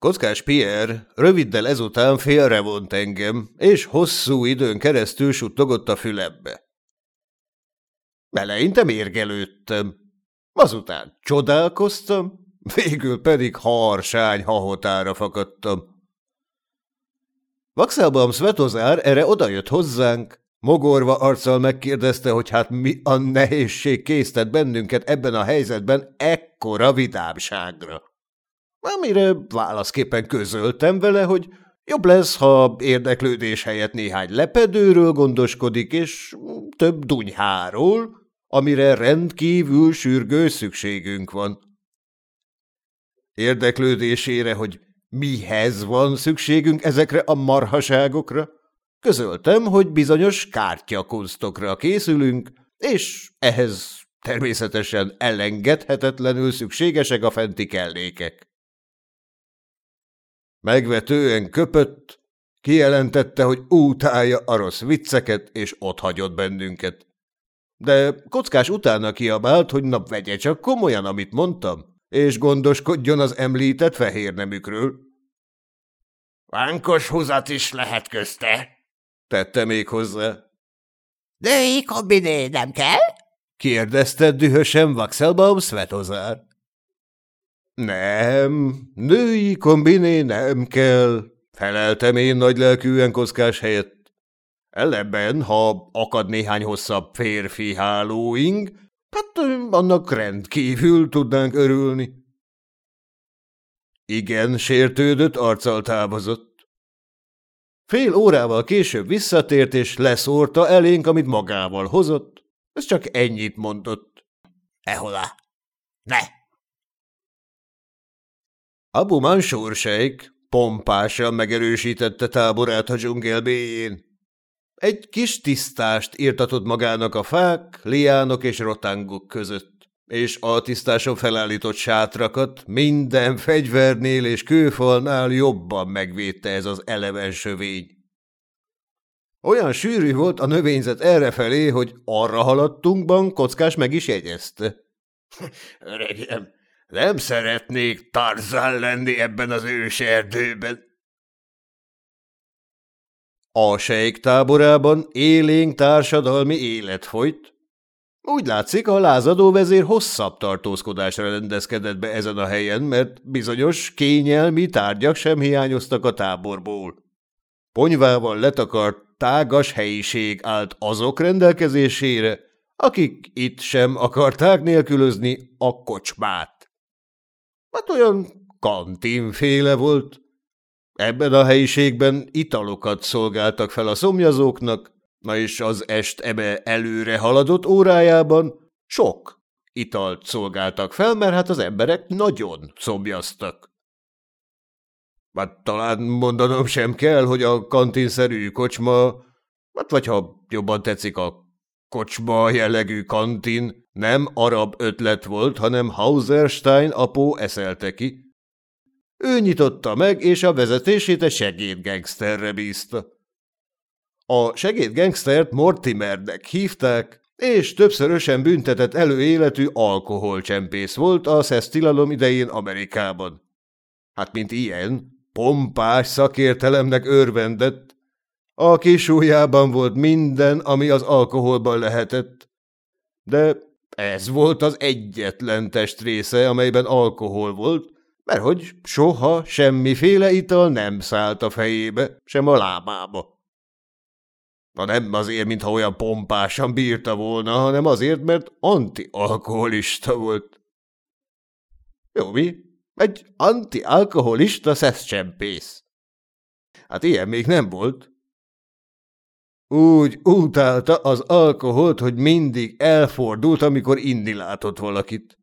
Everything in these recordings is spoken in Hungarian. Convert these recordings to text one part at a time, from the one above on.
Kockás Pierre röviddel ezután félrevont engem, és hosszú időn keresztül suttogott a fülembe. Eleinte mérgelődtem, azután csodálkoztam, végül pedig harsány hahotára fakadtam. Vaxelbaum Svetozár erre odajött hozzánk, mogorva arccal megkérdezte, hogy hát mi a nehézség késztet bennünket ebben a helyzetben ekkora vidámságra. Amire válaszképpen közöltem vele, hogy jobb lesz, ha érdeklődés helyett néhány lepedőről gondoskodik, és több dunyháról, amire rendkívül sürgős szükségünk van. Érdeklődésére, hogy mihez van szükségünk ezekre a marhaságokra, közöltem, hogy bizonyos kártyakunstokra készülünk, és ehhez természetesen elengedhetetlenül szükségesek a fenti kellékek. Megvetően köpött, kijelentette, hogy útálja a rossz vicceket, és hagyott bennünket. De kockás utána kiabált, hogy nap vegye csak komolyan, amit mondtam, és gondoskodjon az említett fehér nemükről. Vánkos húzat is lehet közte, tette még hozzá. Női kombiné nem kell? kérdezte dühösen Vaxelbaum Svetozár. Nem, női kombiné nem kell, feleltem én nagylelkűen kockás helyett. Ellenben, ha akad néhány hosszabb férfi hálóing, hát annak rendkívül tudnánk örülni. Igen, sértődött, arccal távozott. Fél órával később visszatért, és leszórta elénk, amit magával hozott. Ez csak ennyit mondott. Ehola? Ne! Abu Mansur sejk pompásan megerősítette táborát a dzsungelbéjén. Egy kis tisztást írtatott magának a fák, liánok és rotangok között, és a tisztáson felállított sátrakat minden fegyvernél és kőfalnál jobban megvédte ez az eleven sövény. Olyan sűrű volt a növényzet errefelé, hogy arra haladtunkban kockás meg is jegyezte. – Öregem, nem szeretnék Tarzán lenni ebben az ős erdőben. A sejk táborában élénk társadalmi élet folyt. Úgy látszik, a lázadó vezér hosszabb tartózkodásra rendezkedett be ezen a helyen, mert bizonyos kényelmi tárgyak sem hiányoztak a táborból. Ponyvával letakart tágas helyiség állt azok rendelkezésére, akik itt sem akarták nélkülözni a kocsmát. Hát olyan kantinféle volt, Ebben a helyiségben italokat szolgáltak fel a szomjazóknak, na és az est ebe előre haladott órájában sok italt szolgáltak fel, mert hát az emberek nagyon szomjaztak. Hát talán mondanom sem kell, hogy a kantinszerű kocsma, hát vagy ha jobban tetszik a kocsma jellegű kantin, nem arab ötlet volt, hanem Hauserstein apó eszelte ki, ő nyitotta meg, és a vezetését egy segédgangsterre bízta. A segédgangstert Mortimernek hívták, és többszörösen büntetett előéletű alkoholcsempész volt a szesztilalom idején Amerikában. Hát mint ilyen, pompás szakértelemnek örvendett. A kisújában volt minden, ami az alkoholban lehetett. De ez volt az egyetlen testrésze, amelyben alkohol volt, mert hogy soha semmiféle ital nem szállt a fejébe, sem a lábába. Na nem azért, mintha olyan pompásan bírta volna, hanem azért, mert antialkoholista volt. Jó, mi? Egy antialkoholista szeszcsempész. Hát ilyen még nem volt. Úgy utálta az alkoholt, hogy mindig elfordult, amikor inni látott valakit.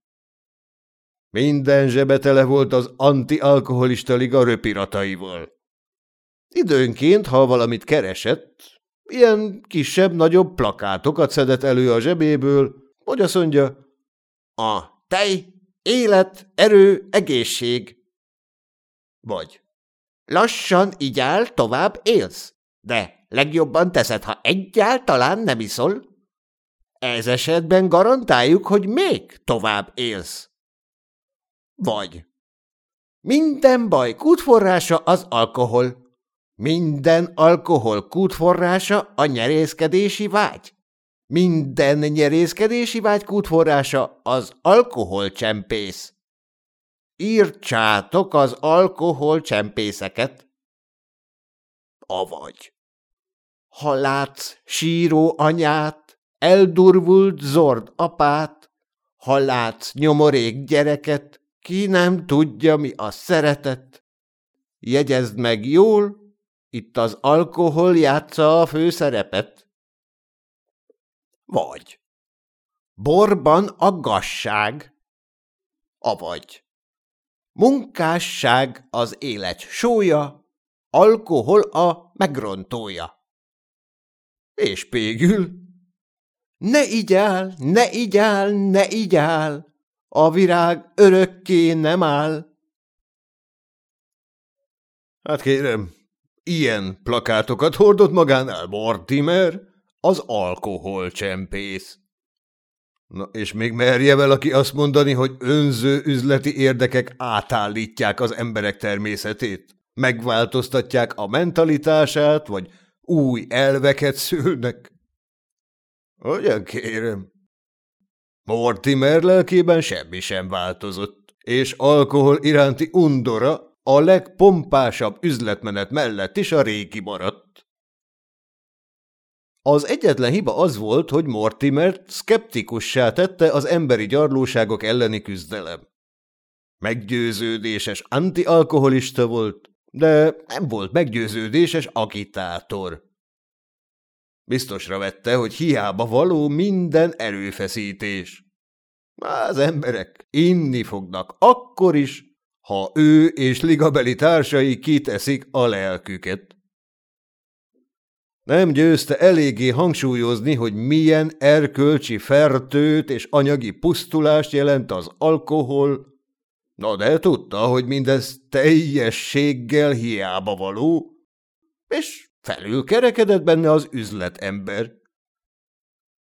Minden zsebe tele volt az antialkoholista liga röpirataival. Időnként, ha valamit keresett, ilyen kisebb-nagyobb plakátokat szedett elő a zsebéből, hogy azt mondja, a tej, élet, erő, egészség. Vagy lassan így áll, tovább élsz, de legjobban teszed, ha egyáltalán nem iszol. Ez esetben garantáljuk, hogy még tovább élsz. Vagy Minden baj kútforrása az alkohol. Minden alkohol kútforrása a nyerészkedési vágy. Minden nyerészkedési vágy kútforrása az alkoholcsempész. Írtsátok az alkoholcsempészeket. Avagy. Ha látsz síró anyát, eldurvult zord apát, ha látsz nyomorék gyereket, ki nem tudja, mi a szeretet. Jegyezd meg jól, itt az alkohol játsza a főszerepet. Vagy. Borban a gasság. Avagy. Munkásság az élet sója, alkohol a megrontója. És pégül. Ne igyál, ne igyál, ne igyál, a virág örökké nem áll. Hát kérem, ilyen plakátokat hordott magánál Mortimer, az alkoholcsempész. Na, és még merje valaki azt mondani, hogy önző üzleti érdekek átállítják az emberek természetét? Megváltoztatják a mentalitását, vagy új elveket szülnek? Hogyan kérem? Mortimer lelkében semmi sem változott, és alkohol iránti undora a legpompásabb üzletmenet mellett is a régi maradt. Az egyetlen hiba az volt, hogy Mortimert szkeptikussá tette az emberi gyarlóságok elleni küzdelem. Meggyőződéses antialkoholista volt, de nem volt meggyőződéses agitátor. Biztosra vette, hogy hiába való minden erőfeszítés. Az emberek inni fognak akkor is, ha ő és ligabeli társai kiteszik a lelküket. Nem győzte eléggé hangsúlyozni, hogy milyen erkölcsi fertőt és anyagi pusztulást jelent az alkohol, na de tudta, hogy mindez teljességgel hiába való, és felül kerekedett benne az üzletember.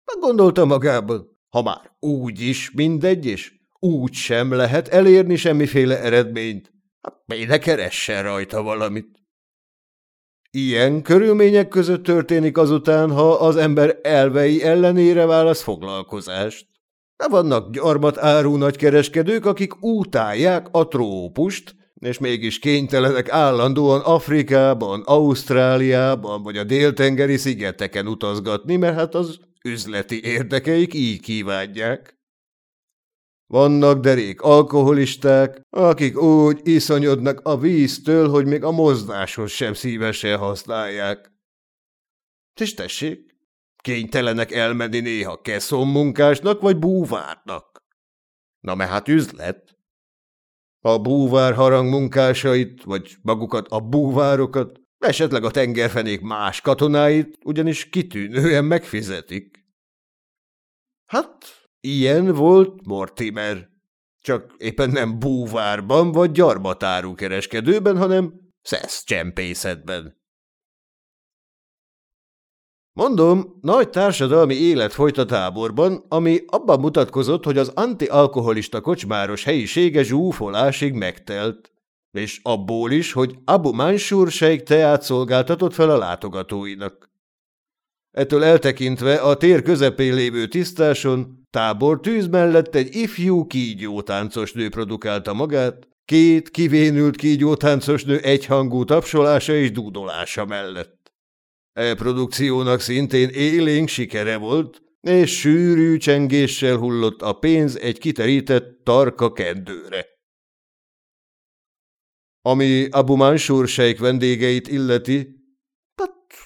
Meggondolta magában, ha már úgy is mindegy, és úgy sem lehet elérni semmiféle eredményt, hát miért keressen rajta valamit? Ilyen körülmények között történik azután, ha az ember elvei ellenére válasz foglalkozást. De vannak gyarmat áru nagykereskedők, akik útálják a trópust, és mégis kénytelenek állandóan Afrikában, Ausztráliában vagy a déltengeri szigeteken utazgatni, mert hát az üzleti érdekeik így kívánják. Vannak derék alkoholisták, akik úgy iszonyodnak a víztől, hogy még a mozdáshoz sem szívesen használják. És tessék, kénytelenek elmenni néha munkásnak vagy búvárnak. Na me hát üzlet. A búvár harang munkásait, vagy magukat a búvárokat, esetleg a tengerfenék más katonáit, ugyanis kitűnően megfizetik. Hát, Ilyen volt Mortimer. Csak éppen nem búvárban vagy gyarmatáru kereskedőben, hanem szesz csempészetben. Mondom, nagy társadalmi élet folyt a táborban, ami abban mutatkozott, hogy az antialkoholista kocsmáros helyisége zsúfolásig megtelt, és abból is, hogy Abu Mansur sejk teát szolgáltatott fel a látogatóinak. Ettől eltekintve a tér közepén lévő tisztáson tábor tűz mellett egy ifjú kígyótáncosnő produkálta magát, két kivénült kígyótáncosnő egyhangú tapsolása és dúdolása mellett. E produkciónak szintén élénk sikere volt, és sűrű csengéssel hullott a pénz egy kiterített tarka kendőre. Ami Abu Mansur sejk vendégeit illeti,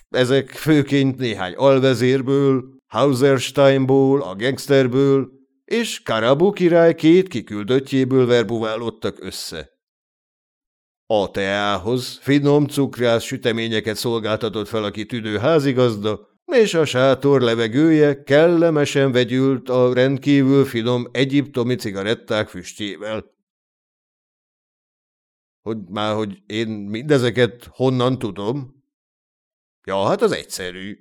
ezek főként néhány alvezérből, Hausersteinból, a gangsterből és Karabu király két kiküldöttjéből verbuválódtak össze. A teához finom cukrász süteményeket szolgáltatott fel a kitűnő házigazda, és a sátor levegője kellemesen vegyült a rendkívül finom egyiptomi cigaretták füstjével. Hogy már, hogy én mindezeket honnan tudom? Ja, hát az egyszerű.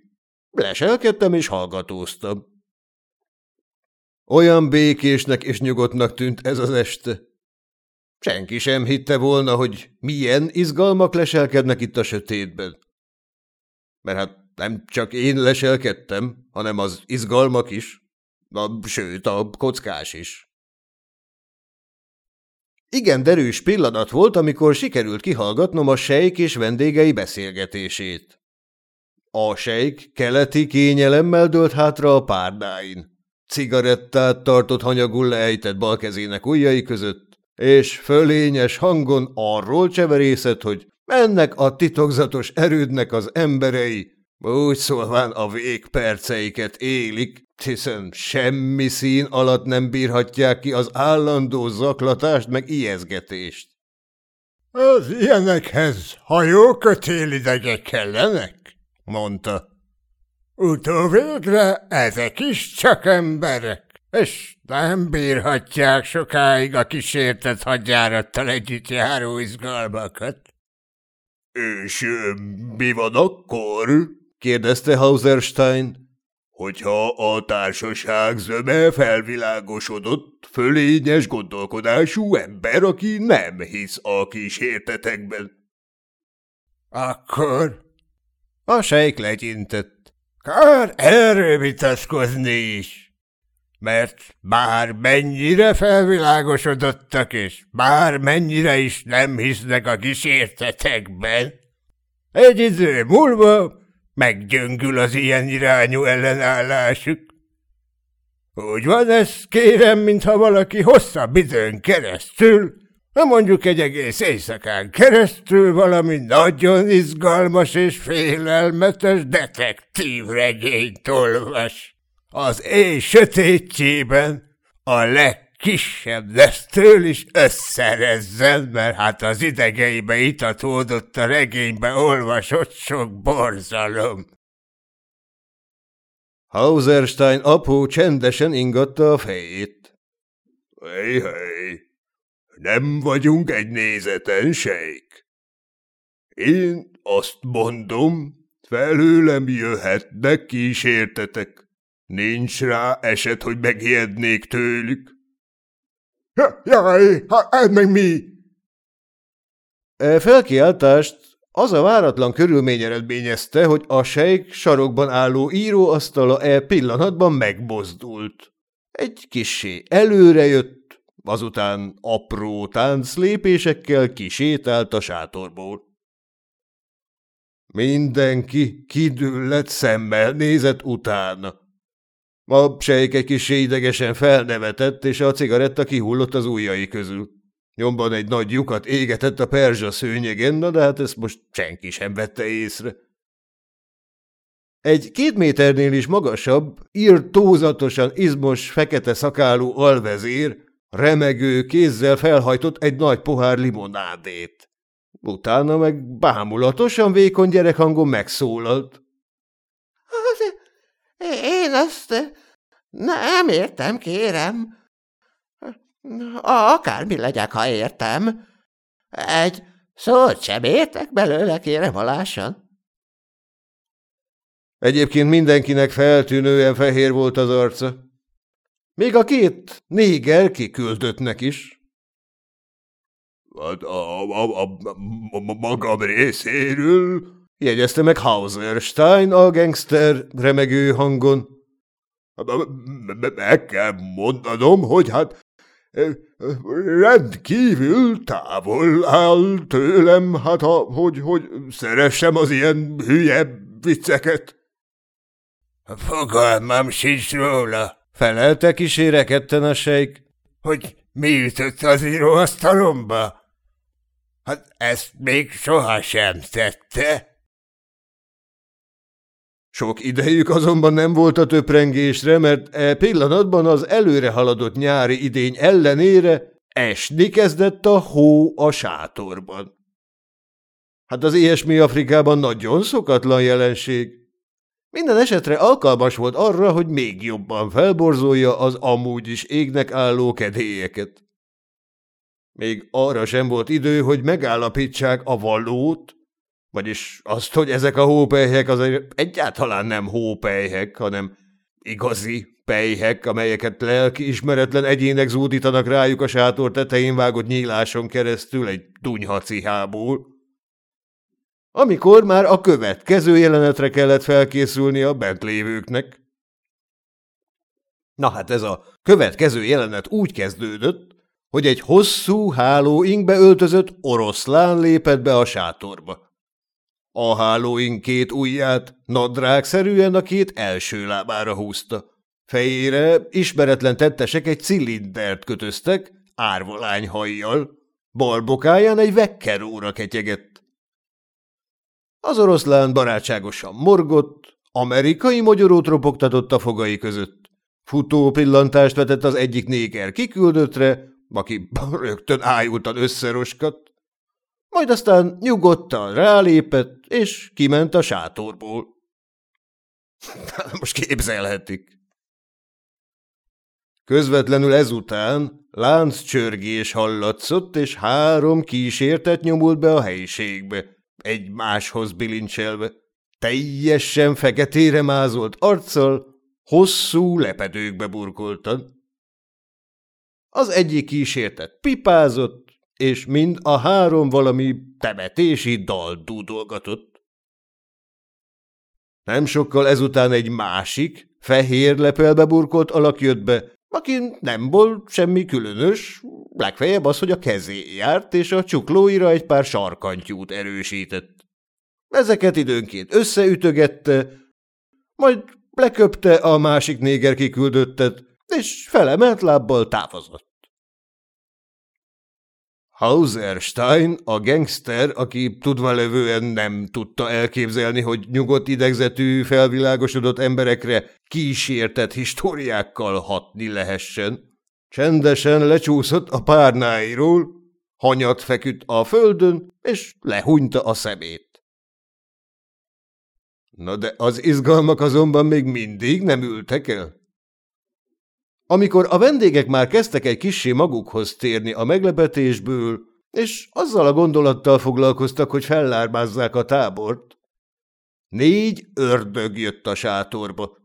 Leselkedtem és hallgatóztam. Olyan békésnek és nyugodtnak tűnt ez az este. Senki sem hitte volna, hogy milyen izgalmak leselkednek itt a sötétben. Mert hát nem csak én leselkedtem, hanem az izgalmak is, a, sőt, a kockás is. Igen derűs pillanat volt, amikor sikerült kihallgatnom a sejk és vendégei beszélgetését. A sejk keleti kényelemmel dőlt hátra a párdáin. Cigarettát tartott hanyagul leejtett bal kezének ujjai között, és fölényes hangon arról cseverészett, hogy ennek a titokzatos erődnek az emberei úgy szólván a végperceiket élik, hiszen semmi szín alatt nem bírhatják ki az állandó zaklatást meg ijeszgetést. Az ilyenekhez hajókötélidegek kellenek, mondta. Utóvégre ezek is csak emberek, és nem bírhatják sokáig a kísértett hadjárattal együtt járó izgalmakat. És mi van akkor? kérdezte Hauserstein. Hogyha a társaság zöme felvilágosodott, fölényes gondolkodású ember, aki nem hisz a kísértetekben. Akkor a sejk legyintett. Kár erről vitatkozni is, mert bár mennyire felvilágosodottak, és bár mennyire is nem hisznek a kísértetekben, egy idő múlva meggyöngül az ilyen irányú ellenállásuk. Úgy van ez, kérem, mintha valaki hosszabb időn keresztül, na mondjuk egy egész éjszakán keresztül valami nagyon izgalmas és félelmetes detektív regényt olvas. Az éj sötétjében a leg kisebb lesztől is összerezzen, mert hát az idegeibe itatódott a regénybe olvasott sok borzalom. Hauserstein apó csendesen ingatta a fejét. Hely, hely, nem vagyunk egy nézeten, sejk. Én azt mondom, felőlem jöhetnek kísértetek. Nincs rá eset, hogy megijednék tőlük. Jaj, ha ez meg mi? E felkiáltást az a váratlan körülmény eredményezte, hogy a sejk sarokban álló íróasztala e pillanatban megbozdult. Egy kissé előrejött, azután apró tánclépésekkel kisétált a sátorból. Mindenki kidüllett szemmel nézett utána. A sejk egy kis idegesen felnevetett, és a cigaretta kihullott az ujjai közül. Nyomban egy nagy lyukat égetett a perzsa szőnyegen, na de hát ezt most senki sem vette észre. Egy két méternél is magasabb, írtózatosan izmos, fekete szakálú alvezér remegő kézzel felhajtott egy nagy pohár limonádét. Utána meg bámulatosan vékony gyerekhangon megszólalt. Én ezt nem értem, kérem. Akármi legyek, ha értem. Egy szót sem értek belőle, kérem alásan. Egyébként mindenkinek feltűnően fehér volt az arca. Még a két néger kiküldöttnek is. Hát a, a, a, a, magam részéről jegyezte meg Hauserstein a gangster remegő hangon. Meg kell mondanom, hogy hát rendkívül távol áll tőlem, hát ha, hogy, hogy szeressem az ilyen hülye vicceket. Fogalmam sincs róla, felelte kíséreketten a sejk. Hogy mi ütött az íróasztalomba? Hát ezt még sohasem tette. Sok idejük azonban nem volt a töprengésre, mert e pillanatban az előre haladott nyári idény ellenére esni kezdett a hó a sátorban. Hát az ilyesmi Afrikában nagyon szokatlan jelenség. Minden esetre alkalmas volt arra, hogy még jobban felborzolja az amúgy is égnek álló kedélyeket. Még arra sem volt idő, hogy megállapítsák a valót, vagyis azt, hogy ezek a hópelyhek azért egyáltalán nem hópelyhek, hanem igazi, pejhek, amelyeket lelki ismeretlen egyének zúdítanak rájuk a sátor tetején vágott nyíláson keresztül egy dunyhacihából. Amikor már a következő jelenetre kellett felkészülni a bent lévőknek. Na hát ez a következő jelenet úgy kezdődött, hogy egy hosszú hálóinkbe öltözött oroszlán lépett be a sátorba. A hálóink két ujját nadrágszerűen a két első lábára húzta. Fejére ismeretlen tettesek egy cilindert kötöztek, árvalány hajjal, balbokáján egy vekkeróra ketyegett. Az oroszlán barátságosan morgott, amerikai mogyorót ropogtatott a fogai között. Futó pillantást vetett az egyik néger kiküldöttre, aki rögtön ájultan összeroskat, majd aztán nyugodtan rálépett, és kiment a sátorból. Most képzelhetik. Közvetlenül ezután lánccsörgés hallatszott, és három kísértet nyomult be a helyiségbe, egymáshoz bilincselve. Teljesen feketére mázolt arccal, hosszú lepedőkbe burkoltan. Az egyik kísértet pipázott, és mind a három valami temetési dal dúdolgatott. Nem sokkal ezután egy másik, fehér lepelbe burkolt alak jött be, aki nem volt semmi különös, legfeljebb az, hogy a kezé járt, és a csuklóira egy pár sarkantyút erősített. Ezeket időnként összeütögette, majd leköpte a másik néger kiküldöttet, és felemelt lábbal távozott. Hauserstein, a gangster, aki tudva levően nem tudta elképzelni, hogy nyugodt idegzetű, felvilágosodott emberekre kísértett históriákkal hatni lehessen, csendesen lecsúszott a párnáiról, hanyat feküdt a földön, és lehúnyta a szemét. Na de az izgalmak azonban még mindig nem ültek el. Amikor a vendégek már kezdtek egy kissé magukhoz térni a meglepetésből, és azzal a gondolattal foglalkoztak, hogy fellármázzák a tábort, négy ördög jött a sátorba.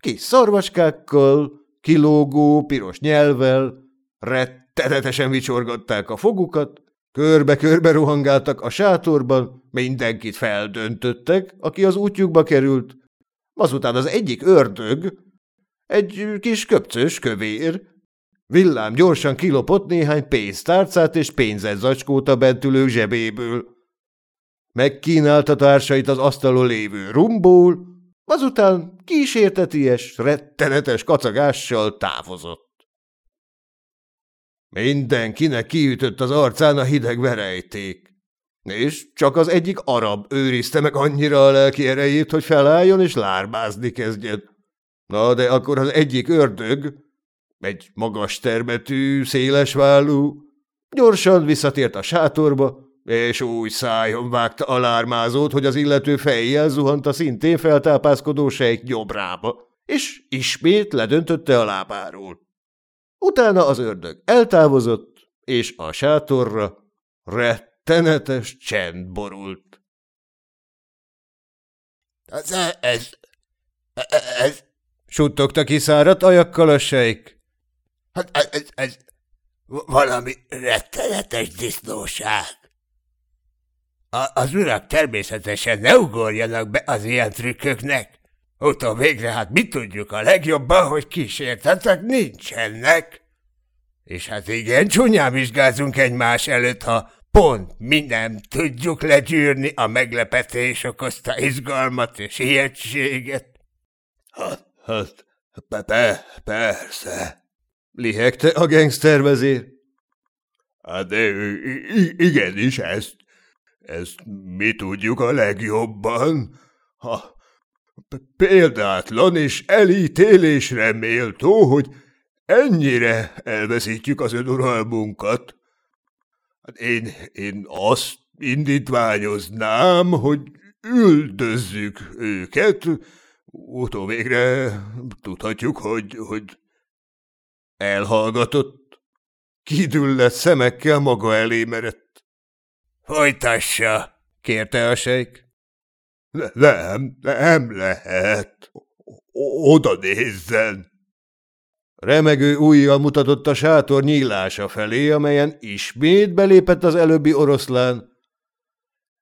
Kis szarvaskákkal, kilógó, piros nyelvel, rettenetesen vicsorgatták a fogukat, körbe-körbe rohangáltak a sátorban, mindenkit feldöntöttek, aki az útjukba került. Azután az egyik ördög, egy kis köpcös kövér. Villám gyorsan kilopott néhány pénztárcát és pénzedzacskót a bentülők zsebéből. Megkínálta társait az asztalon lévő rumból, azután kísérteties, rettenetes kacagással távozott. Mindenkinek kiütött az arcán a hideg verejték, és csak az egyik arab őrizte meg annyira a lelki erejét, hogy felálljon és lárbázni kezdjen. Na, de akkor az egyik ördög, egy magas termetű, vállú, gyorsan visszatért a sátorba, és úgy szájon vágta a hogy az illető fejjel zuhant a szintén feltápászkodó sejk jobbrába, és ismét ledöntötte a lábáról. Utána az ördög eltávozott, és a sátorra rettenetes csend borult. Ez, ez, ez, Suttogta kiszáradt ajakkal a sejk. Hát ez, ez, ez valami rettenetes disznóság. A, az urak természetesen ne ugorjanak be az ilyen trükköknek. Utol végre hát mi tudjuk a legjobban, hogy kísértetek nincsenek. És hát igen, csúnyán vizsgázunk egymás előtt, ha pont mi nem tudjuk legyűrni a meglepetés okozta izgalmat és ijegységet. Hát, Hát, pe, pe persze. Lihegte a gengsztervezér. Hát de igenis, ezt, ezt mi tudjuk a legjobban. Ha példátlan és elítélésre méltó, hogy ennyire elveszítjük az önuralmunkat. Hát én, én azt indítványoznám, hogy üldözzük őket, Utóvégre tudhatjuk, hogy, hogy elhallgatott. Kidüllett szemekkel maga elé merett. Folytassa, kérte a sejk. Nem, nem lehet. Oda nézzen. Remegő ujjal mutatott a sátor nyílása felé, amelyen ismét belépett az előbbi oroszlán.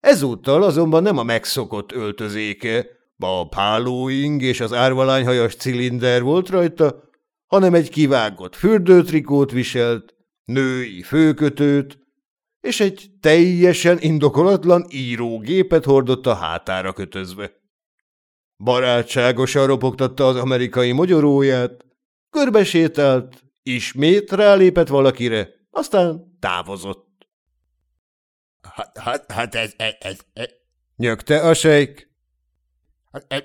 Ezúttal azonban nem a megszokott öltözéke, a pálóing és az árvalányhajas cilinder volt rajta, hanem egy kivágott fürdőtrikót viselt, női főkötőt, és egy teljesen indokolatlan írógépet hordott a hátára kötözve. Barátságosan ropogtatta az amerikai mogyoróját, körbesétált, ismét rálépett valakire, aztán távozott. Hát, hát, hát ez, ez, ez, ez, Nyögte a sejk. Hát ez,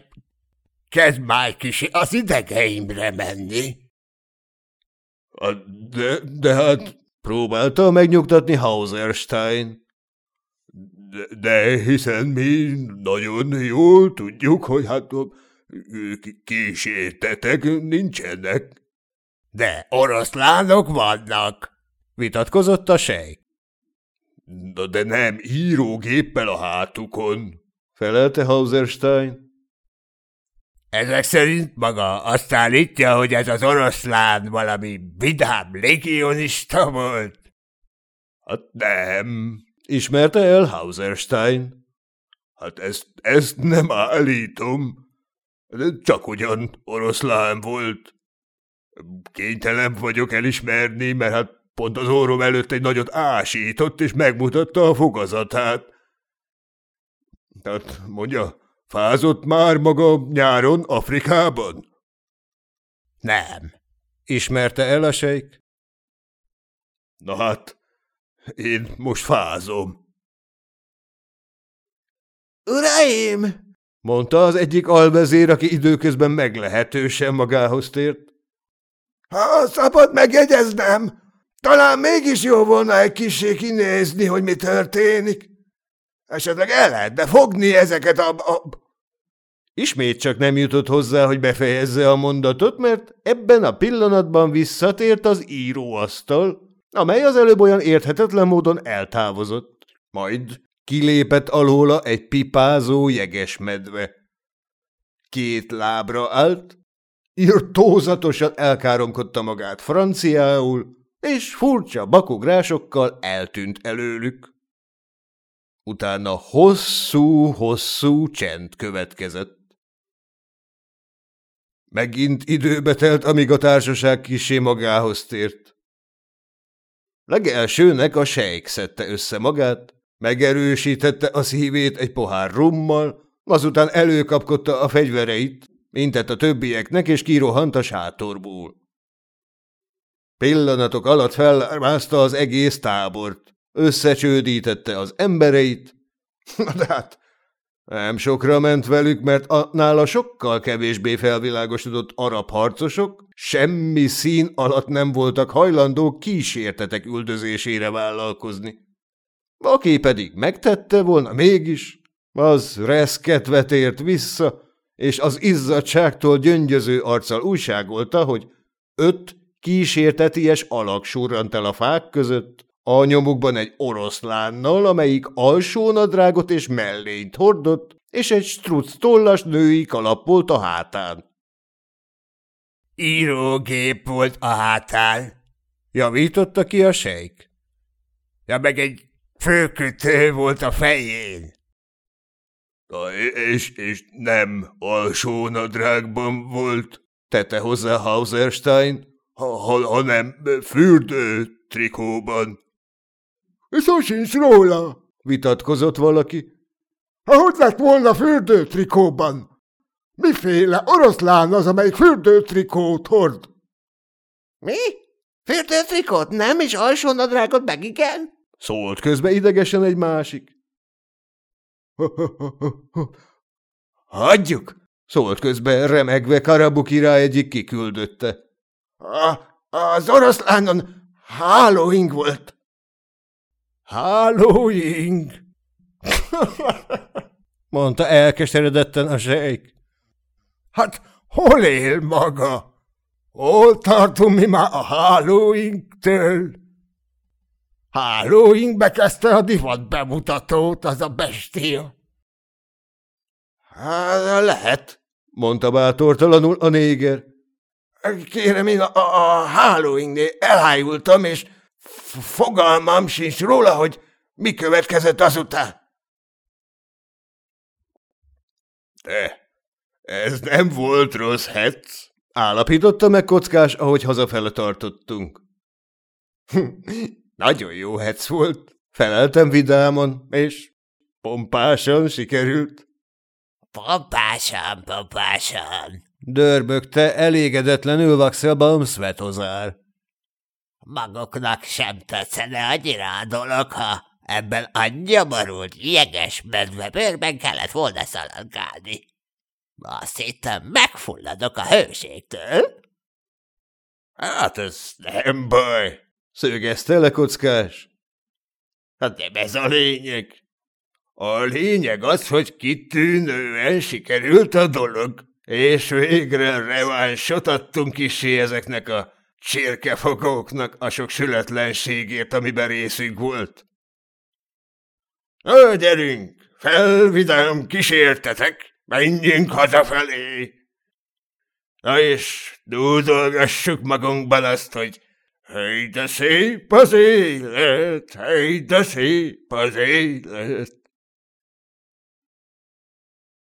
kezd már kis az idegeimre menni. De, de hát próbálta megnyugtatni Hauserstein. De, de hiszen mi nagyon jól tudjuk, hogy hát kísértetek nincsenek. De oroszlánok vannak. Vitatkozott a sejk. Na de nem írógéppel a hátukon. Felelte Hauserstein. Ezek szerint maga azt állítja, hogy ez az oroszlán valami vidám légionista volt? Hát nem. Ismerte el Hauserstein. Hát ezt, ezt nem állítom. Csak ugyan oroszlán volt. Kénytelen vagyok elismerni, mert hát pont az orrom előtt egy nagyot ásított, és megmutatta a fogazatát. Tehát mondja, fázott már maga nyáron Afrikában? Nem. Ismerte el a sejk. Na hát, én most fázom. Uraim! Mondta az egyik alvezér, aki időközben meglehetősen magához tért. Ha szabad megjegyeznem, talán mégis jó volna egy kissé kinézni, hogy mi történik. Esetleg el lehetne fogni ezeket a... a... Ismét csak nem jutott hozzá, hogy befejezze a mondatot, mert ebben a pillanatban visszatért az íróasztal, amely az előbb olyan érthetetlen módon eltávozott. Majd kilépett alóla egy pipázó jeges medve. Két lábra állt, irtózatosan elkáromkodta magát franciául, és furcsa bakugrásokkal eltűnt előlük. Utána hosszú-hosszú csend következett. Megint időbe telt, amíg a társaság kisé magához tért. Legelsőnek a sejk szedte össze magát, megerősítette a szívét egy pohár rummal, azután előkapkodta a fegyvereit, intett a többieknek, és kirohant a sátorból. Pillanatok alatt felmászta az egész tábort, összecsődítette az embereit, de hát nem sokra ment velük, mert a nála sokkal kevésbé felvilágosodott arab harcosok semmi szín alatt nem voltak hajlandók kísértetek üldözésére vállalkozni. Aki pedig megtette volna mégis, az reszketve tért vissza, és az izzadságtól gyöngyöző arccal újságolta, hogy öt kísérteties alak surrant el a fák között, a nyomukban egy oroszlánnal, amelyik alsónadrágot és mellényt hordott, és egy struc tollas női kalap volt a hátán. Írógép volt a hátán. Javította ki a sejk. Ja, meg egy főkötő volt a fején. Na, és, és nem alsó nadrágban volt, Tette hozzá Hauserstein. ha, ha, hanem fürdő trikóban. Szó sincs róla. Vitatkozott valaki. Ha hogy lett volna fürdőtrikóban? Miféle oroszlán az, amelyik fürdőtrikót hord? Mi? Fürdőtrikót nem, és alsónadrágot meg igen? Szólt közbe idegesen egy másik. Hagyjuk! Szólt közbe remegve Karabu király egyik kiküldötte. A, az oroszlánon hálóing volt. Halloween! Mondta elkeseredetten a sejk. Hát hol él maga? Hol tartunk mi már a Halloween-től? Halloween bekezdte a divat bemutatót, az a bestia. Hát lehet. Mondta bátortalanul a néger. kérem, én a, a, a hálóinknél elájultam, és fogalmam sincs róla, hogy mi következett azután. De ez nem volt rossz hetsz, állapította meg kockás, ahogy hazafele tartottunk. Nagyon jó hetsz volt, feleltem vidámon, és pompásan sikerült. Pompásan, pompásan, dörbögte elégedetlenül Vaxelbaum Svetozár. Maguknak sem tetszene annyira a dolog, ha ebben a nyomorult, jeges medvebőrben kellett volna szaladgálni. Azt hittem, megfulladok a hőségtől. Hát ez nem baj, szögezte le kockás. Hát nem ez a lényeg. A lényeg az, hogy kitűnően sikerült a dolog, és végre revánsot adtunk isé ezeknek a csirkefogóknak a sok sületlenségért, amiben részünk volt. Na, gyerünk, felvidám kísértetek, menjünk hazafelé. Na és dúdolgassuk magunkban azt, hogy hely de szép az élet, hely de szép az élet.